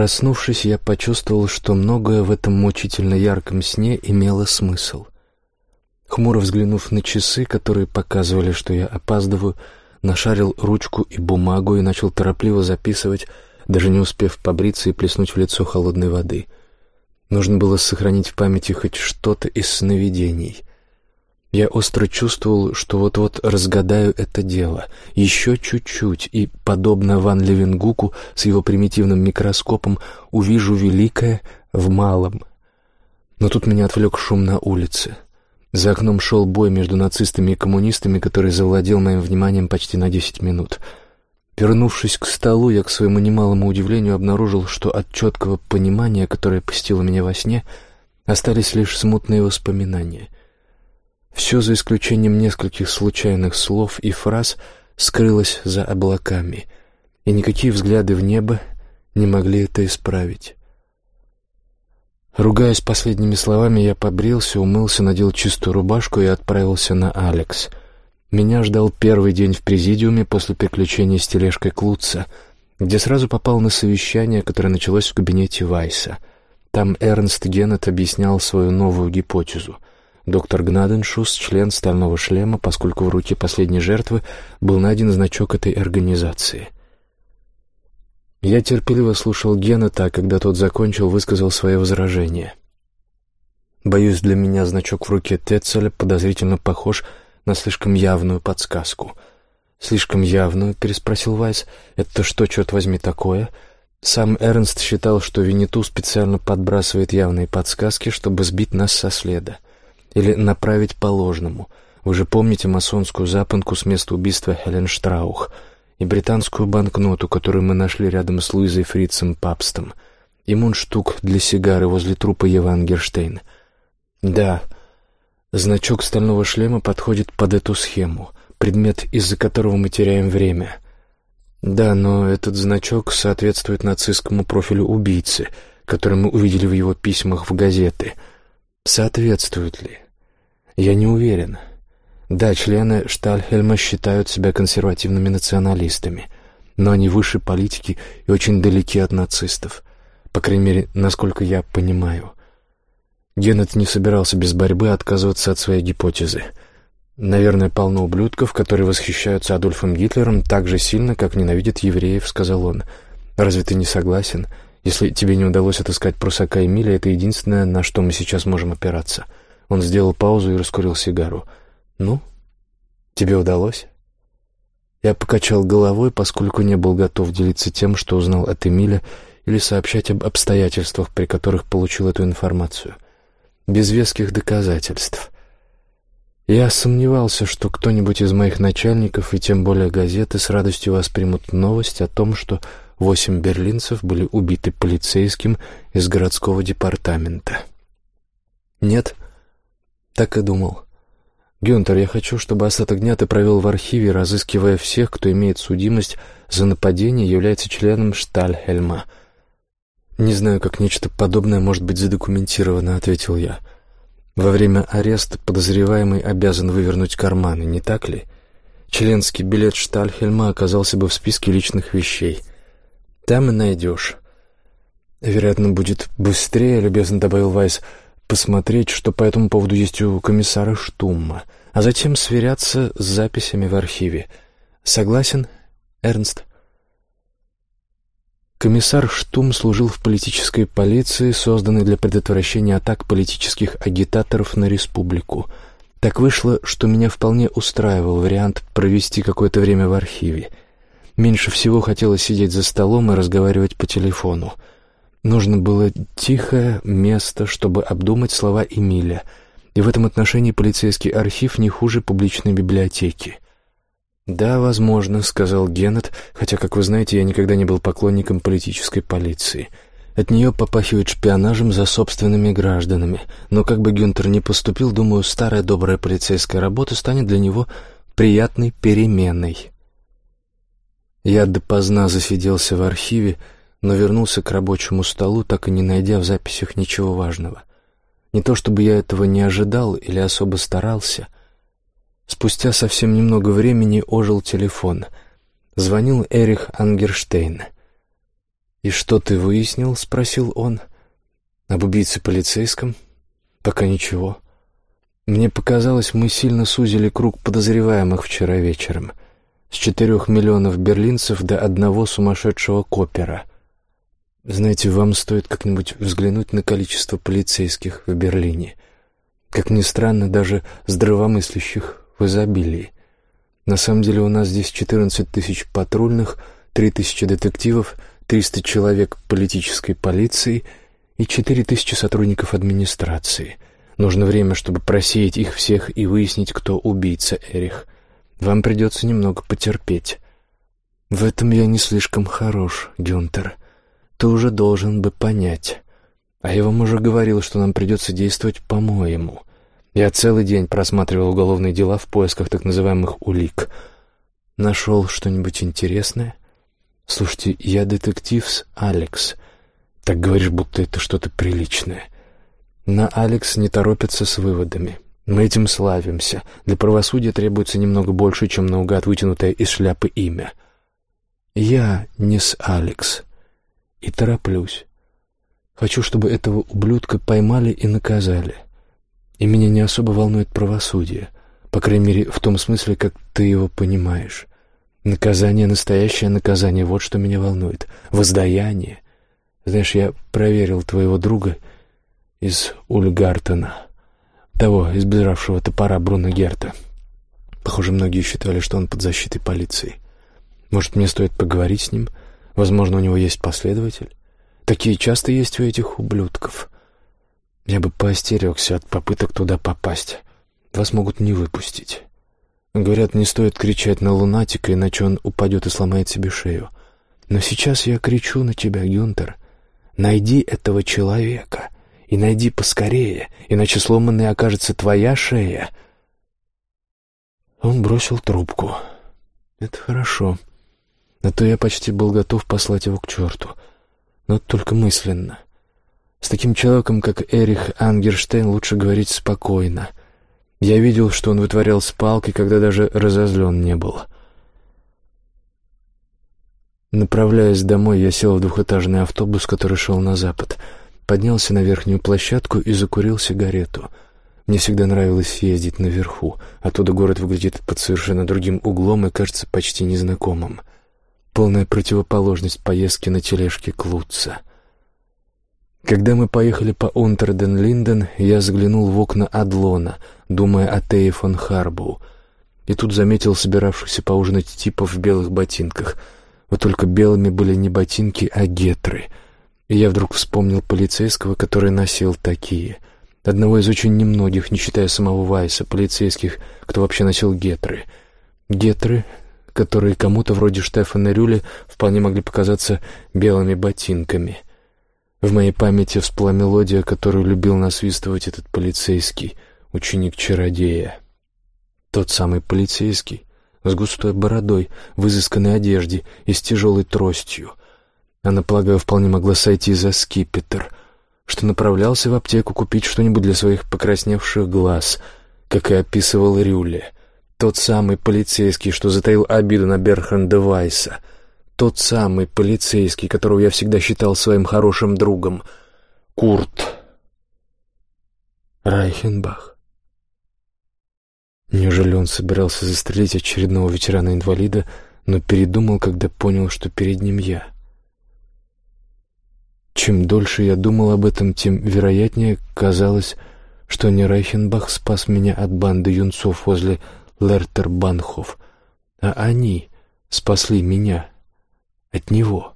Проснувшись, я почувствовал, что многое в этом мучительно ярком сне имело смысл. Хмуро взглянув на часы, которые показывали, что я опаздываю, нашарил ручку и бумагу и начал торопливо записывать, даже не успев побриться и плеснуть в лицо холодной воды. Нужно было сохранить в памяти хоть что-то из сновидений. Я остро чувствовал, что вот-вот разгадаю это дело. Еще чуть-чуть, и, подобно Ван Левенгуку с его примитивным микроскопом, увижу великое в малом. Но тут меня отвлек шум на улице — за окном шел бой между нацистами и коммунистами, который завладел моим вниманием почти на десять минут. Вернувшись к столу, я, к своему немалому удивлению, обнаружил, что от четкого понимания, которое посетило меня во сне, остались лишь смутные воспоминания. Все, за исключением нескольких случайных слов и фраз, скрылось за облаками, и никакие взгляды в небо не могли это исправить. Ругаясь последними словами, я побрился, умылся, надел чистую рубашку и отправился на Алекс. Меня ждал первый день в президиуме после приключения с тележкой Клуца, где сразу попал на совещание, которое началось в кабинете Вайса. Там Эрнст Геннет объяснял свою новую гипотезу. Доктор Гнаденшус, член «Стального шлема», поскольку в руке последней жертвы был найден значок этой организации — я терпеливо слушал Геннета, а когда тот закончил, высказал свое возражение. Боюсь, для меня значок в руке Тетцеля подозрительно похож на слишком явную подсказку. «Слишком явную?» — переспросил Вайс. «Это что, черт возьми, такое?» Сам Эрнст считал, что Винету специально подбрасывает явные подсказки, чтобы сбить нас со следа. Или направить по ложному. Вы же помните масонскую запонку с места убийства Хелен Штраух — и британскую банкноту, которую мы нашли рядом с Луизой Фрицем Папстом, и мундштук для сигары возле трупа Еван Герштейн. Да, значок стального шлема подходит под эту схему, предмет, из-за которого мы теряем время. Да, но этот значок соответствует нацистскому профилю убийцы, который мы увидели в его письмах в газеты. Соответствует ли? Я не уверен. — да, члены Штальхельма считают себя консервативными националистами, но они выше политики и очень далеки от нацистов. По крайней мере, насколько я понимаю. Геннет не собирался без борьбы отказываться от своей гипотезы. «Наверное, полно ублюдков, которые восхищаются Адольфом Гитлером так же сильно, как ненавидят евреев», — сказал он. «Разве ты не согласен? Если тебе не удалось отыскать прусака Эмиля, это единственное, на что мы сейчас можем опираться». Он сделал паузу и раскурил сигару. «Ну, тебе удалось?» Я покачал головой, поскольку не был готов делиться тем, что узнал от Эмиля, или сообщать об обстоятельствах, при которых получил эту информацию. Без веских доказательств. Я сомневался, что кто-нибудь из моих начальников, и тем более газеты, с радостью воспримут новость о том, что восемь берлинцев были убиты полицейским из городского департамента. Нет, так и думал. «Гюнтер, я хочу, чтобы остаток дня ты провел в архиве, разыскивая всех, кто имеет судимость за нападение и является членом Штальхельма». «Не знаю, как нечто подобное может быть задокументировано», — ответил я. «Во время ареста подозреваемый обязан вывернуть карманы, не так ли? Членский билет Штальхельма оказался бы в списке личных вещей. Там и найдешь». «Вероятно, будет быстрее», — любезно добавил Вайс, — посмотреть, что по этому поводу есть у комиссара Штумма, а затем сверяться с записями в архиве. Согласен, Эрнст? Комиссар Штум служил в политической полиции, созданной для предотвращения атак политических агитаторов на республику. Так вышло, что меня вполне устраивал вариант провести какое-то время в архиве. Меньше всего хотелось сидеть за столом и разговаривать по телефону — Нужно было тихое место, чтобы обдумать слова Эмиля, и в этом отношении полицейский архив не хуже публичной библиотеки. «Да, возможно», — сказал Геннет, хотя, как вы знаете, я никогда не был поклонником политической полиции. От нее попахивает шпионажем за собственными гражданами. Но как бы Гюнтер ни поступил, думаю, старая добрая полицейская работа станет для него приятной переменой. Я допоздна засиделся в архиве, но вернулся к рабочему столу, так и не найдя в записях ничего важного. Не то чтобы я этого не ожидал или особо старался. Спустя совсем немного времени ожил телефон. Звонил Эрих Ангерштейн. «И что ты выяснил?» — спросил он. «Об убийце полицейском?» «Пока ничего. Мне показалось, мы сильно сузили круг подозреваемых вчера вечером. С четырех миллионов берлинцев до одного сумасшедшего копера. Знаете, вам стоит как-нибудь взглянуть на количество полицейских в Берлине. Как ни странно, даже здравомыслящих в изобилии. На самом деле у нас здесь 14 тысяч патрульных, 3 тысячи детективов, 300 человек политической полиции и 4 тысячи сотрудников администрации. Нужно время, чтобы просеять их всех и выяснить, кто убийца Эрих. Вам придется немного потерпеть. В этом я не слишком хорош, Гюнтер. Ты уже должен бы понять. А вам уже говорил, что нам придется действовать по-моему. Я целый день просматривал уголовные дела в поисках так называемых улик. Нашел что-нибудь интересное? Слушайте, я детектив с Алекс. Так говоришь, будто это что-то приличное. На Алекс не торопятся с выводами. Мы этим славимся. Для правосудия требуется немного больше, чем наугад вытянутое из шляпы имя. Я не с Алекс. И тороплюсь. Хочу, чтобы этого ублюдка поймали и наказали. — и меня не особо волнует правосудие, по крайней мере, в том смысле, как ты его понимаешь. Наказание, настоящее наказание, вот что меня волнует. Воздаяние. Знаешь, я проверил твоего друга из Ульгартена, того, избиравшего топора Бруно Герта. Похоже, многие считали, что он под защитой полиции. Может, мне стоит поговорить с ним? Возможно, у него есть последователь? Такие часто есть у этих ублюдков. Я бы поостерегся от попыток туда попасть. Вас могут не выпустить. Говорят, не стоит кричать на лунатика, иначе он упадет и сломает себе шею. Но сейчас я кричу на тебя, Гюнтер. Найди этого человека. И найди поскорее, иначе сломанной окажется твоя шея. Он бросил трубку. Это хорошо. А то я почти был готов послать его к черту. Но только мысленно. — с таким человеком, как Эрих Ангерштейн, лучше говорить спокойно. Я видел, что он вытворял с палкой, когда даже разозлен не был. Направляясь домой, я сел в двухэтажный автобус, который шел на запад, поднялся на верхнюю площадку и закурил сигарету. Мне всегда нравилось ездить наверху. Оттуда город выглядит под совершенно другим углом и кажется почти незнакомым. Полная противоположность поездки на тележке Клутца — когда мы поехали по Унтерден-Линден, я заглянул в окна Адлона, думая о Тее фон Харбоу, и тут заметил собиравшихся поужинать типов в белых ботинках. Вот только белыми были не ботинки, а гетры. И я вдруг вспомнил полицейского, который носил такие. Одного из очень немногих, не считая самого Вайса, полицейских, кто вообще носил гетры. Гетры, которые кому-то вроде Штефана Рюля вполне могли показаться белыми ботинками — в моей памяти всплыла мелодия, которую любил насвистывать этот полицейский, ученик-чародея. Тот самый полицейский, с густой бородой, в изысканной одежде и с тяжелой тростью. Она, полагаю, вполне могла сойти за скипетр, что направлялся в аптеку купить что-нибудь для своих покрасневших глаз, как и описывал Рюле. Тот самый полицейский, что затаил обиду на Берханда Вайса — тот самый полицейский, которого я всегда считал своим хорошим другом. Курт. Райхенбах. Неужели он собирался застрелить очередного ветерана-инвалида, но передумал, когда понял, что перед ним я? Чем дольше я думал об этом, тем вероятнее казалось, что не Райхенбах спас меня от банды юнцов возле Лертербанхов, а они спасли меня от него.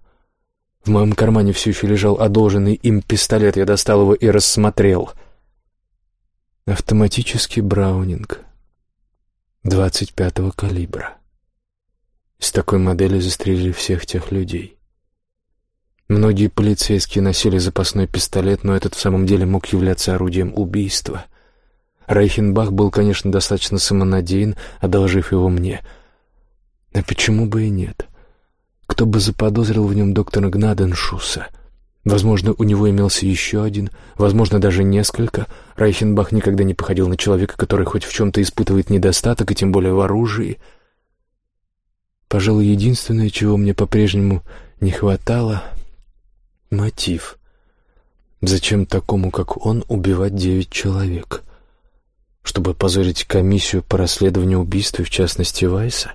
В моем кармане все еще лежал одолженный им пистолет. Я достал его и рассмотрел. Автоматический браунинг 25-го калибра. С такой модели застрелили всех тех людей. Многие полицейские носили запасной пистолет, но этот в самом деле мог являться орудием убийства. Райхенбах был, конечно, достаточно самонадеян, одолжив его мне. А почему бы и нет? — кто бы заподозрил в нем доктора Гнаденшуса? Возможно, у него имелся еще один, возможно, даже несколько. Райхенбах никогда не походил на человека, который хоть в чем-то испытывает недостаток, и тем более в оружии. Пожалуй, единственное, чего мне по-прежнему не хватало Мотив. Зачем такому, как он, убивать девять человек? Чтобы позорить комиссию по расследованию убийства, в частности Вайса?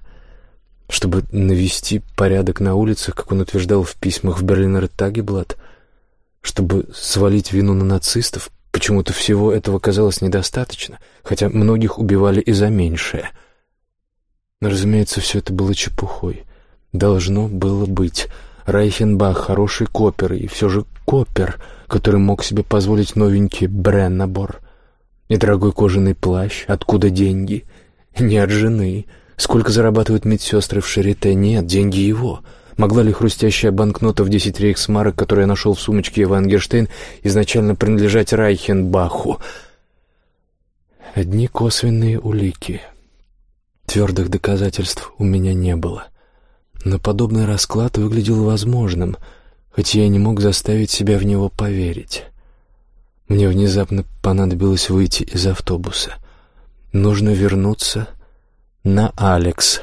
Чтобы навести порядок на улицах, как он утверждал в письмах в Берлинер Тагеблат? Чтобы свалить вину на нацистов? Почему-то всего этого казалось недостаточно, хотя многих убивали и за меньшее. Но, разумеется, все это было чепухой. Должно было быть. Райхенбах — хороший копер, и все же копер, который мог себе позволить новенький Бреннабор. И дорогой кожаный плащ. Откуда деньги? Не от жены. Сколько зарабатывают медсестры в Шарите? Нет, деньги его. Могла ли хрустящая банкнота в десять рейхсмарок, которую я нашел в сумочке Евангерштейн, изначально принадлежать Райхенбаху? Одни косвенные улики. Твердых доказательств у меня не было. Но подобный расклад выглядел возможным, хоть я не мог заставить себя в него поверить. Мне внезапно понадобилось выйти из автобуса. Нужно вернуться на Алекс.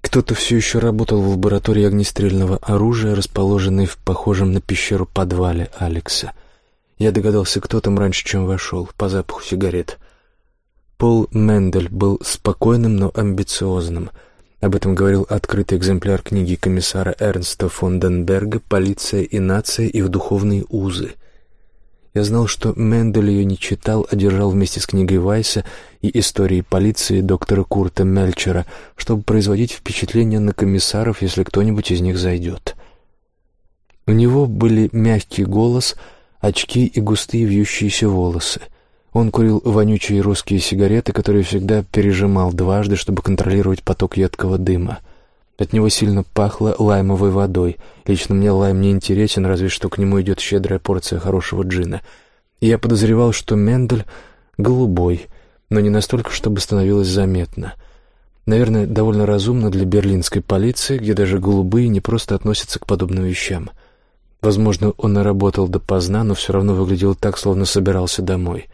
Кто-то все еще работал в лаборатории огнестрельного оружия, расположенной в похожем на пещеру подвале Алекса. Я догадался, кто там раньше, чем вошел, по запаху сигарет. Пол Мендель был спокойным, но амбициозным. Об этом говорил открытый экземпляр книги комиссара Эрнста фон Денберга «Полиция и нация. Их духовные узы». Я знал, что Мендель ее не читал, а держал вместе с книгой Вайса и историей полиции доктора Курта Мельчера, чтобы производить впечатление на комиссаров, если кто-нибудь из них зайдет. У него были мягкий голос, очки и густые вьющиеся волосы — он курил вонючие русские сигареты, которые всегда пережимал дважды, чтобы контролировать поток едкого дыма. От него сильно пахло лаймовой водой. Лично мне лайм не интересен, разве что к нему идет щедрая порция хорошего джина. И я подозревал, что Мендель голубой, но не настолько, чтобы становилось заметно. Наверное, довольно разумно для берлинской полиции, где даже голубые не просто относятся к подобным вещам. Возможно, он и работал допоздна, но все равно выглядел так, словно собирался домой.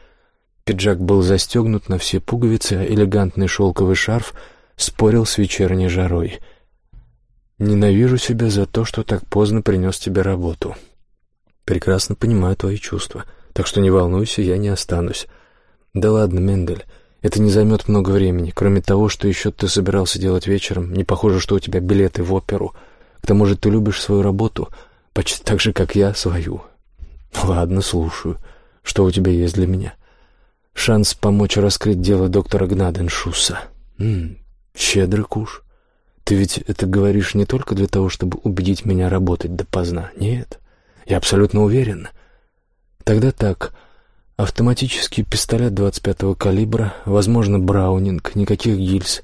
Пиджак был застегнут на все пуговицы, а элегантный шелковый шарф спорил с вечерней жарой. «Ненавижу себя за то, что так поздно принес тебе работу. Прекрасно понимаю твои чувства, так что не волнуйся, я не останусь. Да ладно, Мендель, это не займет много времени. Кроме того, что еще ты собирался делать вечером, не похоже, что у тебя билеты в оперу. К тому же ты любишь свою работу, почти так же, как я свою. Ладно, слушаю. Что у тебя есть для меня?» Шанс помочь раскрыть дело доктора Гнаденшуса. Ммм, щедрый куш. Ты ведь это говоришь не только для того, чтобы убедить меня работать допоздна. Нет, я абсолютно уверен. Тогда так. Автоматический пистолет 25-го калибра, возможно, браунинг, никаких гильз,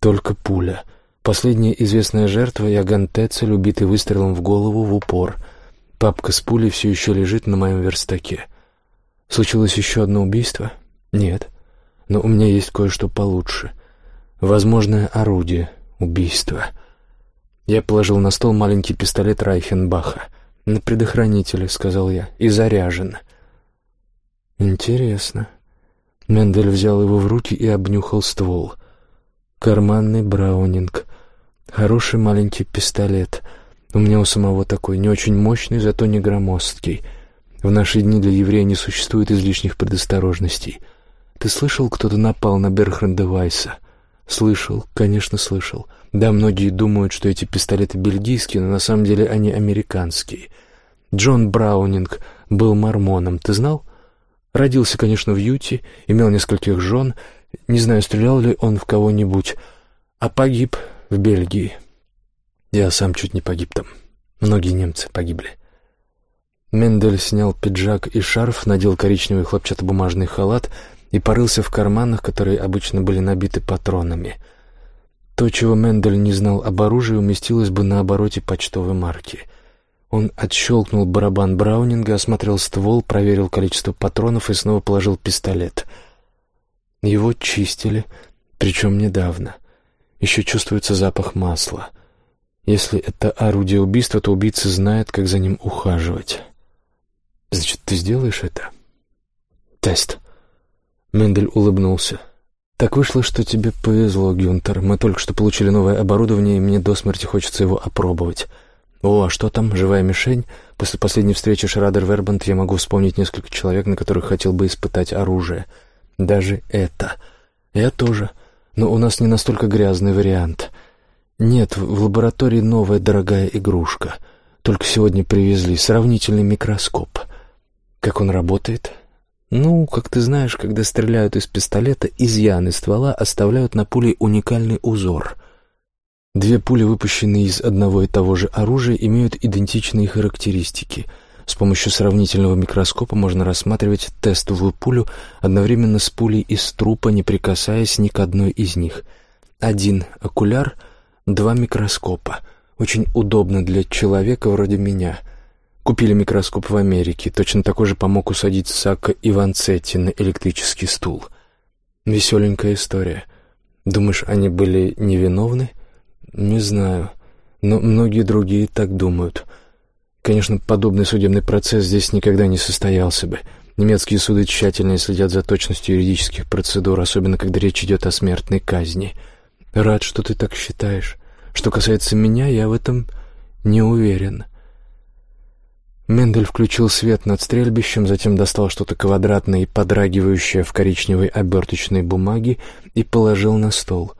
только пуля. Последняя известная жертва — Яган Тецель, убитый выстрелом в голову в упор. Папка с пулей все еще лежит на моем верстаке. Случилось еще одно убийство — «Нет, но у меня есть кое-что получше. Возможное орудие убийства». Я положил на стол маленький пистолет Райхенбаха. «На предохранителе», — сказал я, — «и заряжен». «Интересно». Мендель взял его в руки и обнюхал ствол. «Карманный браунинг. Хороший маленький пистолет. У меня у самого такой, не очень мощный, зато не громоздкий. В наши дни для еврея не существует излишних предосторожностей». «Ты слышал, кто-то напал на Берхренда Вайса?» «Слышал, конечно, слышал. Да, многие думают, что эти пистолеты бельгийские, но на самом деле они американские. Джон Браунинг был мормоном, ты знал? Родился, конечно, в Юте, имел нескольких жен. Не знаю, стрелял ли он в кого-нибудь, а погиб в Бельгии. Я сам чуть не погиб там. Многие немцы погибли». Мендель снял пиджак и шарф, надел коричневый хлопчатобумажный халат — и порылся в карманах, которые обычно были набиты патронами. То, чего Мендель не знал об оружии, уместилось бы на обороте почтовой марки. Он отщелкнул барабан Браунинга, осмотрел ствол, проверил количество патронов и снова положил пистолет. Его чистили, причем недавно. Еще чувствуется запах масла. Если это орудие убийства, то убийца знает, как за ним ухаживать. «Значит, ты сделаешь это?» «Тест», Мендель улыбнулся. «Так вышло, что тебе повезло, Гюнтер. Мы только что получили новое оборудование, и мне до смерти хочется его опробовать. О, а что там, живая мишень? После последней встречи Шрадер Вербанд я могу вспомнить несколько человек, на которых хотел бы испытать оружие. Даже это. Я тоже. Но у нас не настолько грязный вариант. Нет, в лаборатории новая дорогая игрушка. Только сегодня привезли сравнительный микроскоп. Как он работает? Ну, как ты знаешь, когда стреляют из пистолета, изъяны ствола оставляют на пуле уникальный узор. Две пули, выпущенные из одного и того же оружия, имеют идентичные характеристики. С помощью сравнительного микроскопа можно рассматривать тестовую пулю одновременно с пулей из трупа, не прикасаясь ни к одной из них. Один окуляр, два микроскопа. Очень удобно для человека вроде меня. Купили микроскоп в Америке. Точно такой же помог усадить Сака Иванцетти на электрический стул. Веселенькая история. Думаешь, они были невиновны? Не знаю, но многие другие так думают. Конечно, подобный судебный процесс здесь никогда не состоялся бы. Немецкие суды тщательно следят за точностью юридических процедур, особенно когда речь идет о смертной казни. Рад, что ты так считаешь. Что касается меня, я в этом не уверен. Мендель включил свет над стрельбищем, затем достал что-то квадратное и подрагивающее в коричневой оберточной бумаге и положил на стол.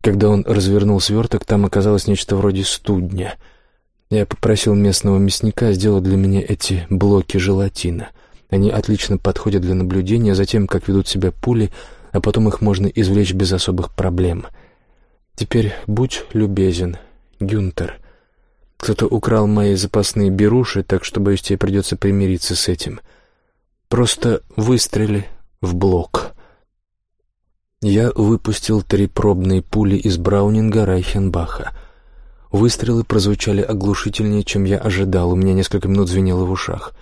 Когда он развернул сверток, там оказалось нечто вроде студня. Я попросил местного мясника сделать для меня эти блоки желатина. Они отлично подходят для наблюдения за тем, как ведут себя пули, а потом их можно извлечь без особых проблем. Теперь будь любезен, Гюнтер. Кто-то украл мои запасные беруши, так что, боюсь, тебе придется примириться с этим. Просто выстрели в блок». Я выпустил три пробные пули из Браунинга Райхенбаха. Выстрелы прозвучали оглушительнее, чем я ожидал, у меня несколько минут звенело в ушах.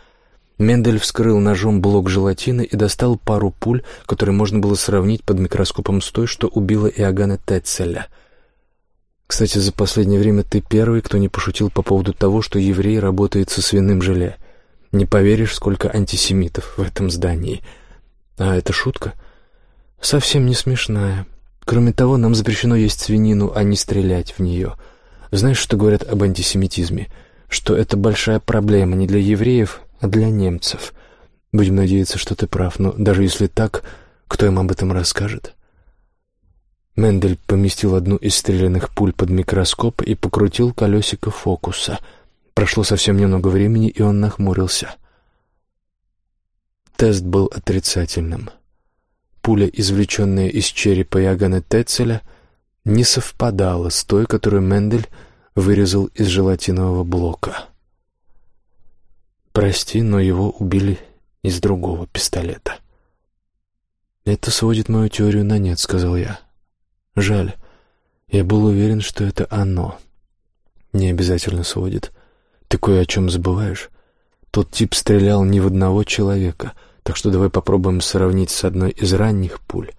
Мендель вскрыл ножом блок желатина и достал пару пуль, которые можно было сравнить под микроскопом с той, что убила Иоганна Тетцеля. Кстати, за последнее время ты первый, кто не пошутил по поводу того, что еврей работает со свиным желе. Не поверишь, сколько антисемитов в этом здании. А это шутка? — совсем не смешная. Кроме того, нам запрещено есть свинину, а не стрелять в нее. Знаешь, что говорят об антисемитизме? Что это большая проблема не для евреев, а для немцев. Будем надеяться, что ты прав, но даже если так, кто им об этом расскажет? Мендель поместил одну из стрелянных пуль под микроскоп и покрутил колесико фокуса. Прошло совсем немного времени, и он нахмурился. Тест был отрицательным пуля, извлеченная из черепа Ягана Тецеля, не совпадала с той, которую Мендель вырезал из желатинового блока. «Прости, но его убили из другого пистолета». «Это сводит мою теорию на нет», — сказал я. «Жаль. Я был уверен, что это оно». «Не обязательно сводит. Ты кое о чем забываешь. Тот тип стрелял не в одного человека — так что давай попробуем сравнить с одной из ранних пуль.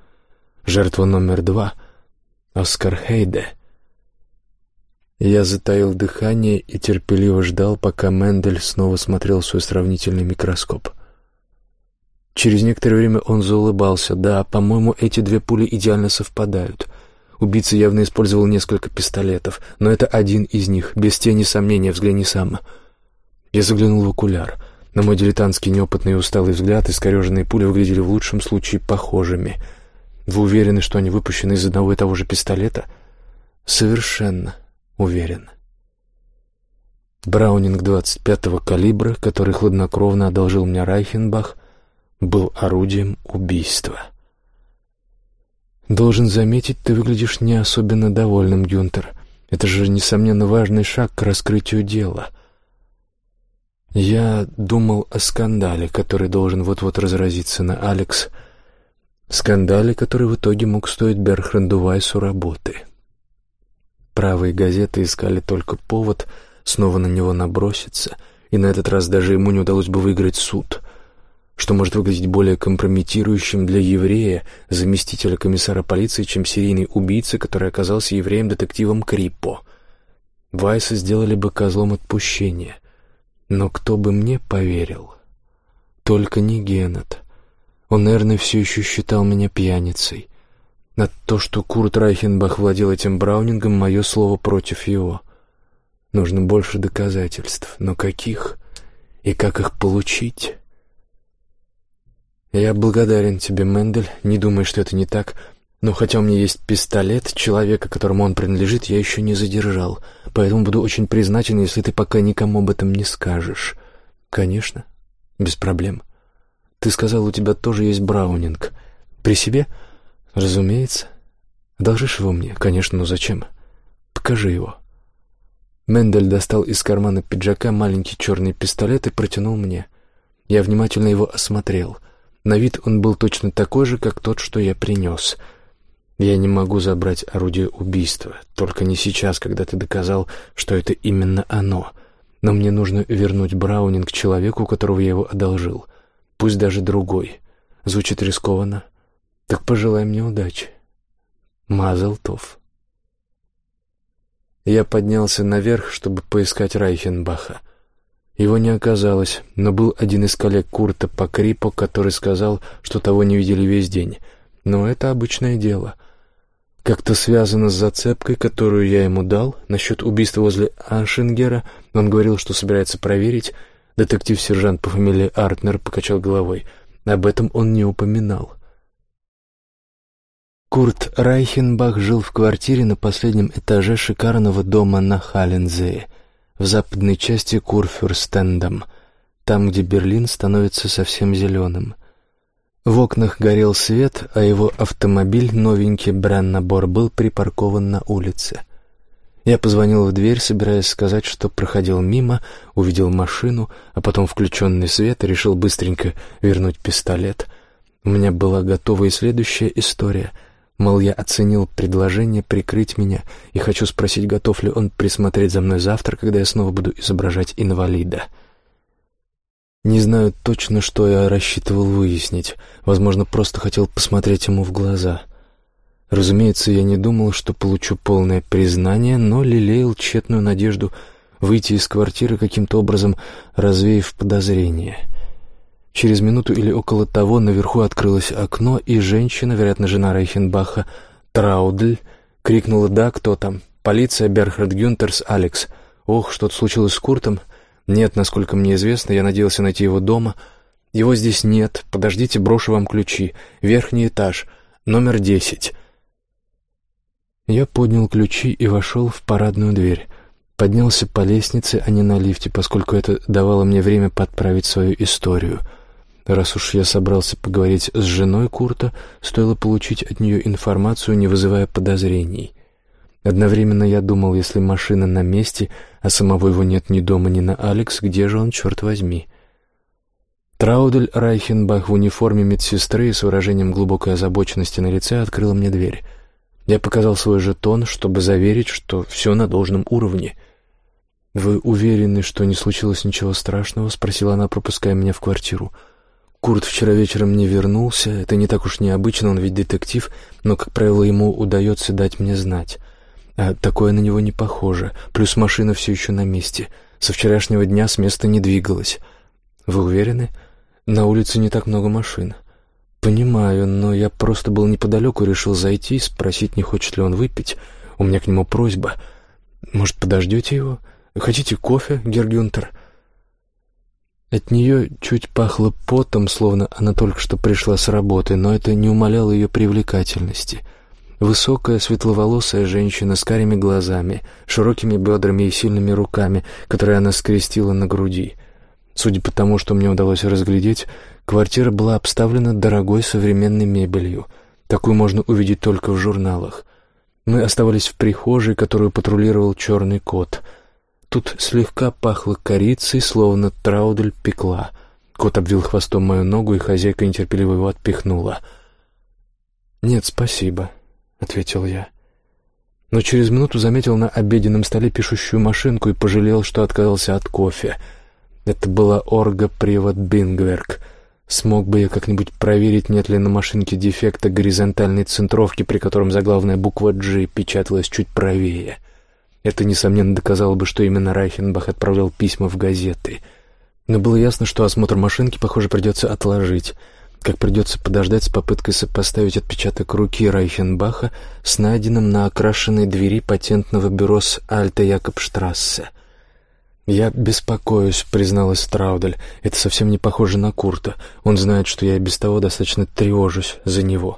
Жертва номер два — Оскар Хейде. Я затаил дыхание и терпеливо ждал, пока Мендель снова смотрел свой сравнительный микроскоп. Через некоторое время он заулыбался. «Да, по-моему, эти две пули идеально совпадают». Убийца явно использовал несколько пистолетов, но это один из них, без тени сомнения, взгляни сам. Я заглянул в окуляр — на мой дилетантский неопытный и усталый взгляд искореженные пули выглядели в лучшем случае похожими. Вы уверены, что они выпущены из одного и того же пистолета? Совершенно уверен. Браунинг 25-го калибра, который хладнокровно одолжил мне Райхенбах, был орудием убийства. Должен заметить, ты выглядишь не особенно довольным, Гюнтер. Это же, несомненно, важный шаг к раскрытию дела — я думал о скандале, который должен вот-вот разразиться на Алекс. Скандале, который в итоге мог стоить Берхранду Вайсу работы. Правые газеты искали только повод снова на него наброситься, и на этот раз даже ему не удалось бы выиграть суд, что может выглядеть более компрометирующим для еврея, заместителя комиссара полиции, чем серийный убийца, который оказался евреем-детективом Крипо. Вайса сделали бы козлом отпущения — но кто бы мне поверил? Только не Геннет. Он, наверное, все еще считал меня пьяницей. На то, что Курт Райхенбах владел этим Браунингом, мое слово против его. Нужно больше доказательств. Но каких? И как их получить? Я благодарен тебе, Мендель. Не думай, что это не так. Но хотя у меня есть пистолет, человека, которому он принадлежит, я еще не задержал. Поэтому буду очень признателен, если ты пока никому об этом не скажешь. Конечно, без проблем. Ты сказал, у тебя тоже есть браунинг. При себе? Разумеется. Одолжишь его мне? Конечно, но зачем? Покажи его. Мендель достал из кармана пиджака маленький черный пистолет и протянул мне. Я внимательно его осмотрел. На вид он был точно такой же, как тот, что я принес. Я не могу забрать орудие убийства, только не сейчас, когда ты доказал, что это именно оно. Но мне нужно вернуть Браунинг человеку, которого я его одолжил. Пусть даже другой. Звучит рискованно. Так пожелай мне удачи. Мазалтов. Я поднялся наверх, чтобы поискать Райхенбаха. Его не оказалось, но был один из коллег Курта по Крипо, который сказал, что того не видели весь день. Но это обычное дело. Как-то связано с зацепкой, которую я ему дал, насчет убийства возле Аншингера. Он говорил, что собирается проверить. Детектив-сержант по фамилии Артнер покачал головой. Об этом он не упоминал. Курт Райхенбах жил в квартире на последнем этаже шикарного дома на Халлензее, в западной части Курфюрстендам, там, где Берлин становится совсем зеленым. В окнах горел свет, а его автомобиль, новенький Бреннабор, был припаркован на улице. Я позвонил в дверь, собираясь сказать, что проходил мимо, увидел машину, а потом включенный свет и решил быстренько вернуть пистолет. У меня была готова и следующая история — Мол, я оценил предложение прикрыть меня и хочу спросить, готов ли он присмотреть за мной завтра, когда я снова буду изображать инвалида. Не знаю точно, что я рассчитывал выяснить. Возможно, просто хотел посмотреть ему в глаза. Разумеется, я не думал, что получу полное признание, но лелеял тщетную надежду выйти из квартиры каким-то образом, развеяв подозрения — Через минуту или около того наверху открылось окно, и женщина, вероятно, жена Рейхенбаха, Траудль, крикнула «Да, кто там?» «Полиция, Берхард Гюнтерс, Алекс». «Ох, что-то случилось с Куртом?» «Нет, насколько мне известно, я надеялся найти его дома». «Его здесь нет. Подождите, брошу вам ключи. Верхний этаж, номер десять». Я поднял ключи и вошел в парадную дверь. Поднялся по лестнице, а не на лифте, поскольку это давало мне время подправить свою историю — Раз уж я собрался поговорить с женой Курта, стоило получить от нее информацию, не вызывая подозрений. Одновременно я думал, если машина на месте, а самого его нет ни дома, ни на Алекс, где же он, черт возьми? Траудель Райхенбах в униформе медсестры с выражением глубокой озабоченности на лице открыла мне дверь. Я показал свой жетон, чтобы заверить, что все на должном уровне. «Вы уверены, что не случилось ничего страшного?» — спросила она, пропуская меня в квартиру. — Курт вчера вечером не вернулся. Это не так уж необычно, он ведь детектив, но, как правило, ему удается дать мне знать. А такое на него не похоже. Плюс машина все еще на месте. Со вчерашнего дня с места не двигалась. Вы уверены? На улице не так много машин. Понимаю, но я просто был неподалеку и решил зайти, спросить, не хочет ли он выпить. У меня к нему просьба. Может, подождете его? Хотите кофе, Гергюнтер?» От нее чуть пахло потом, словно она только что пришла с работы, но это не умаляло ее привлекательности. Высокая, светловолосая женщина с карими глазами, широкими бедрами и сильными руками, которые она скрестила на груди. Судя по тому, что мне удалось разглядеть, квартира была обставлена дорогой современной мебелью. Такую можно увидеть только в журналах. Мы оставались в прихожей, которую патрулировал черный кот — Тут слегка пахло корицей, словно траудель пекла. Кот обвил хвостом мою ногу, и хозяйка нетерпеливо его отпихнула. «Нет, спасибо», — ответил я. Но через минуту заметил на обеденном столе пишущую машинку и пожалел, что отказался от кофе. Это была орга-привод Бингверк. Смог бы я как-нибудь проверить, нет ли на машинке дефекта горизонтальной центровки, при котором заглавная буква «G» печаталась чуть правее. Это, несомненно, доказало бы, что именно Райхенбах отправлял письма в газеты. Но было ясно, что осмотр машинки, похоже, придется отложить, как придется подождать с попыткой сопоставить отпечаток руки Райхенбаха с найденным на окрашенной двери патентного бюро с Альта Якобштрассе. «Я беспокоюсь», — призналась Страудель. «Это совсем не похоже на Курта. Он знает, что я без того достаточно тревожусь за него.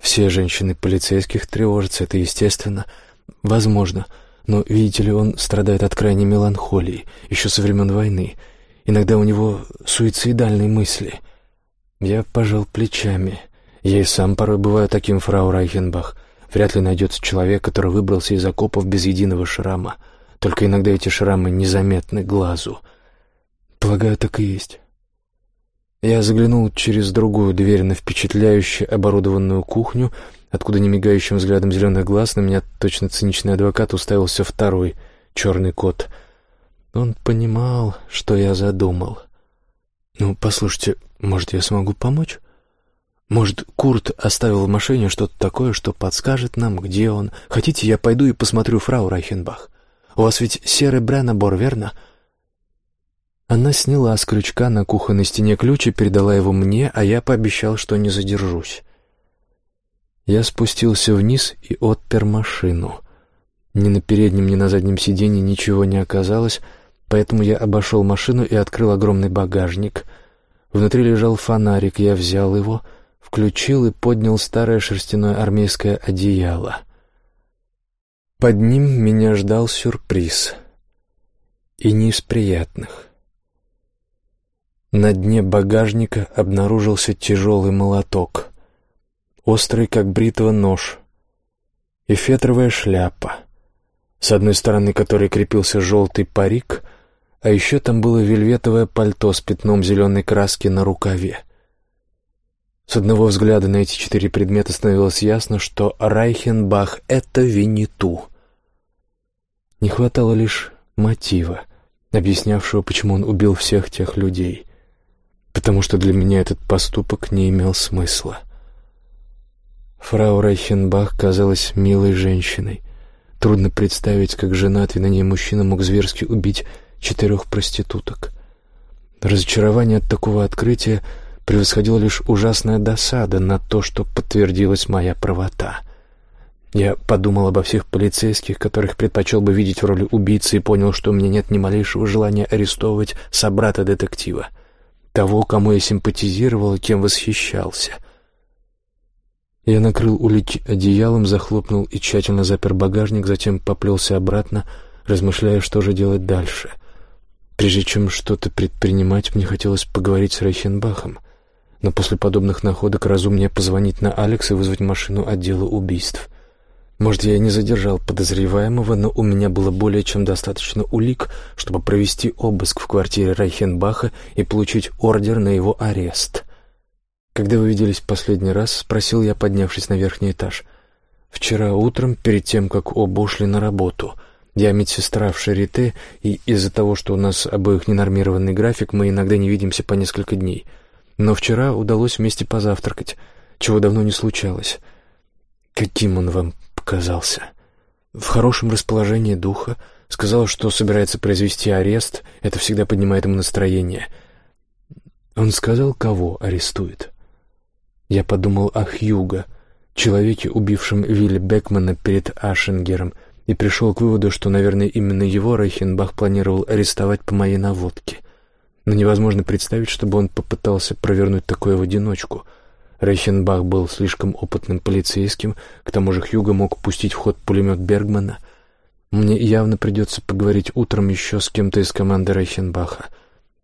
Все женщины полицейских тревожатся, это естественно. Возможно. Но, видите ли, он страдает от крайней меланхолии, еще со времен войны. Иногда у него суицидальные мысли». Я пожал плечами. Я и сам порой бываю таким, фрау Райхенбах. Вряд ли найдется человек, который выбрался из окопов без единого шрама. Только иногда эти шрамы незаметны глазу. Полагаю, так и есть. Я заглянул через другую дверь на впечатляюще оборудованную кухню, откуда немигающим взглядом зеленых глаз на меня точно циничный адвокат уставился второй черный кот. Он понимал, что я задумал. «Ну, послушайте, может, я смогу помочь?» Может, Курт оставил в машине что-то такое, что подскажет нам, где он? Хотите, я пойду и посмотрю фрау Райхенбах? У вас ведь серый Бреннабор, верно?» Она сняла с крючка на кухонной стене ключ и передала его мне, а я пообещал, что не задержусь. Я спустился вниз и отпер машину. Ни на переднем, ни на заднем сиденье ничего не оказалось, поэтому я обошел машину и открыл огромный багажник. Внутри лежал фонарик, я взял его, включил и поднял старое шерстяное армейское одеяло. Под ним меня ждал сюрприз. И не из приятных. На дне багажника обнаружился тяжелый молоток, острый, как бритва, нож и фетровая шляпа, с одной стороны которой крепился желтый парик, а еще там было вельветовое пальто с пятном зеленой краски на рукаве. С одного взгляда на эти четыре предмета становилось ясно, что Райхенбах — это Винниту. Не хватало лишь мотива, объяснявшего, почему он убил всех тех людей. Потому что для меня этот поступок не имел смысла. Фрау Райхенбах казалась милой женщиной. Трудно представить, как женатый на ней мужчина мог зверски убить четырех проституток. Разочарование от такого открытия — превосходила лишь ужасная досада на то, что подтвердилась моя правота. Я подумал обо всех полицейских, которых предпочел бы видеть в роли убийцы, и понял, что у меня нет ни малейшего желания арестовывать собрата детектива, того, кому я симпатизировал и кем восхищался. Я накрыл улики одеялом, захлопнул и тщательно запер багажник, затем поплелся обратно, размышляя, что же делать дальше. Прежде чем что-то предпринимать, мне хотелось поговорить с Рейхенбахом но после подобных находок разумнее позвонить на Алекс и вызвать машину отдела убийств. Может, я и не задержал подозреваемого, но у меня было более чем достаточно улик, чтобы провести обыск в квартире Райхенбаха и получить ордер на его арест. «Когда вы виделись последний раз?» — спросил я, поднявшись на верхний этаж. «Вчера утром, перед тем, как оба ушли на работу. Я медсестра в Шарите, и из-за того, что у нас обоих ненормированный график, мы иногда не видимся по несколько дней». Но вчера удалось вместе позавтракать, чего давно не случалось. Каким он вам показался? В хорошем расположении духа, сказал, что собирается произвести арест, это всегда поднимает ему настроение. Он сказал, кого арестует. Я подумал о Хьюго, человеке, убившем Вилли Бекмана перед Ашенгером, и пришел к выводу, что, наверное, именно его Рейхенбах планировал арестовать по моей наводке но невозможно представить, чтобы он попытался провернуть такое в одиночку. Рейхенбах был слишком опытным полицейским, к тому же Хьюго мог пустить в ход пулемет Бергмана. Мне явно придется поговорить утром еще с кем-то из команды Рейхенбаха.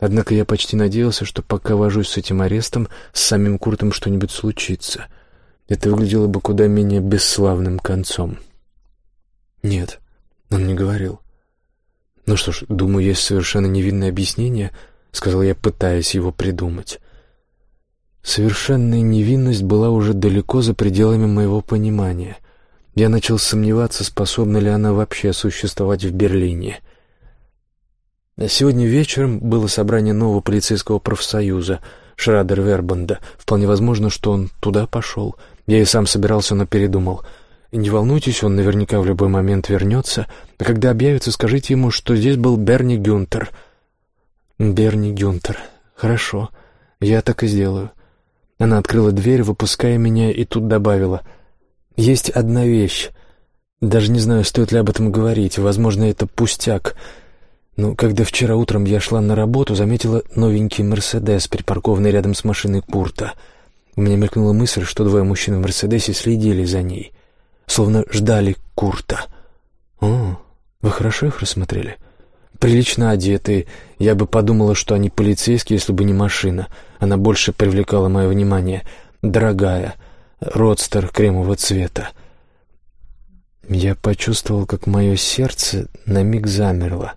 Однако я почти надеялся, что пока вожусь с этим арестом, с самим Куртом что-нибудь случится. Это выглядело бы куда менее бесславным концом. Нет, он не говорил. Ну что ж, думаю, есть совершенно невинное объяснение — сказал я, пытаясь его придумать. Совершенная невинность была уже далеко за пределами моего понимания. Я начал сомневаться, способна ли она вообще существовать в Берлине. Сегодня вечером было собрание нового полицейского профсоюза Шрадер Вербанда. Вполне возможно, что он туда пошел. Я и сам собирался, но передумал. Не волнуйтесь, он наверняка в любой момент вернется. А когда объявится, скажите ему, что здесь был Берни Гюнтер — «Берни Гюнтер. Хорошо. Я так и сделаю». Она открыла дверь, выпуская меня, и тут добавила. «Есть одна вещь. Даже не знаю, стоит ли об этом говорить. Возможно, это пустяк. Но когда вчера утром я шла на работу, заметила новенький «Мерседес», припаркованный рядом с машиной Курта. У меня мелькнула мысль, что двое мужчин в «Мерседесе» следили за ней, словно ждали Курта. «О, вы хорошо их рассмотрели?» «Прилично одетые. Я бы подумала, что они полицейские, если бы не машина. Она больше привлекала мое внимание. Дорогая, родстер кремового цвета. Я почувствовал, как мое сердце на миг замерло.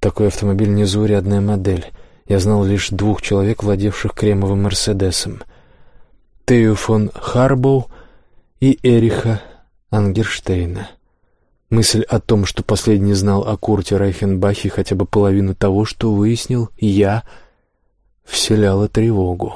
Такой автомобиль незаурядная модель. Я знал лишь двух человек, владевших кремовым «Мерседесом». Тею фон Харбоу и Эриха Ангерштейна. Мысль о том, что последний знал о Курте Райхенбахе хотя бы половину того, что выяснил я, вселяла тревогу.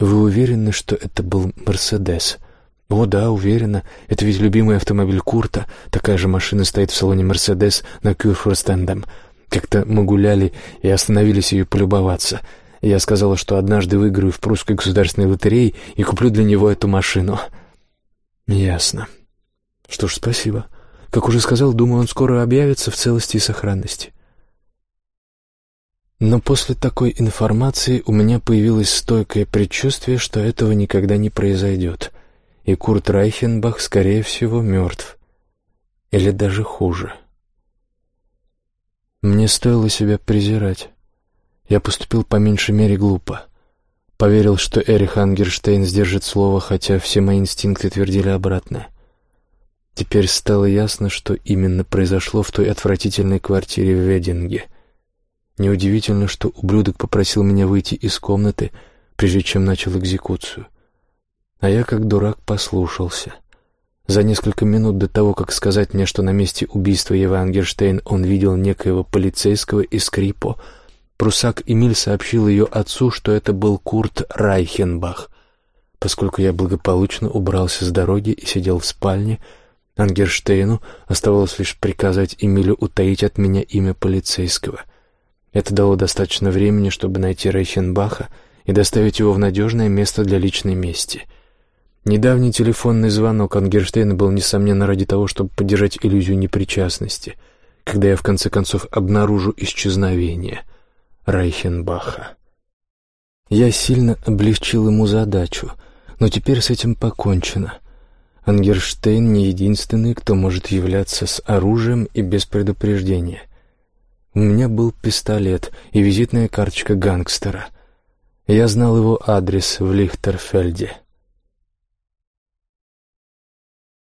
«Вы уверены, что это был «Мерседес»?» «О, да, уверена. Это ведь любимый автомобиль Курта. Такая же машина стоит в салоне «Мерседес» на Кюрфорстендом. Как-то мы гуляли и остановились ее полюбоваться. Я сказала, что однажды выиграю в прусской государственной лотерее и куплю для него эту машину». «Ясно. Что ж, спасибо. Как уже сказал, думаю, он скоро объявится в целости и сохранности». Но после такой информации у меня появилось стойкое предчувствие, что этого никогда не произойдет — и Курт Райхенбах, скорее всего, мертв. Или даже хуже. Мне стоило себя презирать. Я поступил по меньшей мере глупо. Поверил, что Эрих Ангерштейн сдержит слово, хотя все мои инстинкты твердили обратное. Теперь стало ясно, что именно произошло в той отвратительной квартире в Вединге. Неудивительно, что ублюдок попросил меня выйти из комнаты, прежде чем начал экзекуцию. А я, как дурак, послушался. За несколько минут до того, как сказать мне, что на месте убийства Евы Ангерштейн он видел некоего полицейского из Крипо, прусак Эмиль сообщил ее отцу, что это был Курт Райхенбах. Поскольку я благополучно убрался с дороги и сидел в спальне, Ангерштейну оставалось лишь приказать Эмилю утаить от меня имя полицейского. Это дало достаточно времени, чтобы найти Райхенбаха и доставить его в надежное место для личной мести — Недавний телефонный звонок Ангерштейна был, несомненно, ради того, чтобы поддержать иллюзию непричастности, когда я, в конце концов, обнаружу исчезновение Райхенбаха. Я сильно облегчил ему задачу, но теперь с этим покончено. Ангерштейн не единственный, кто может являться с оружием и без предупреждения. У меня был пистолет и визитная карточка гангстера. Я знал его адрес в Лихтерфельде.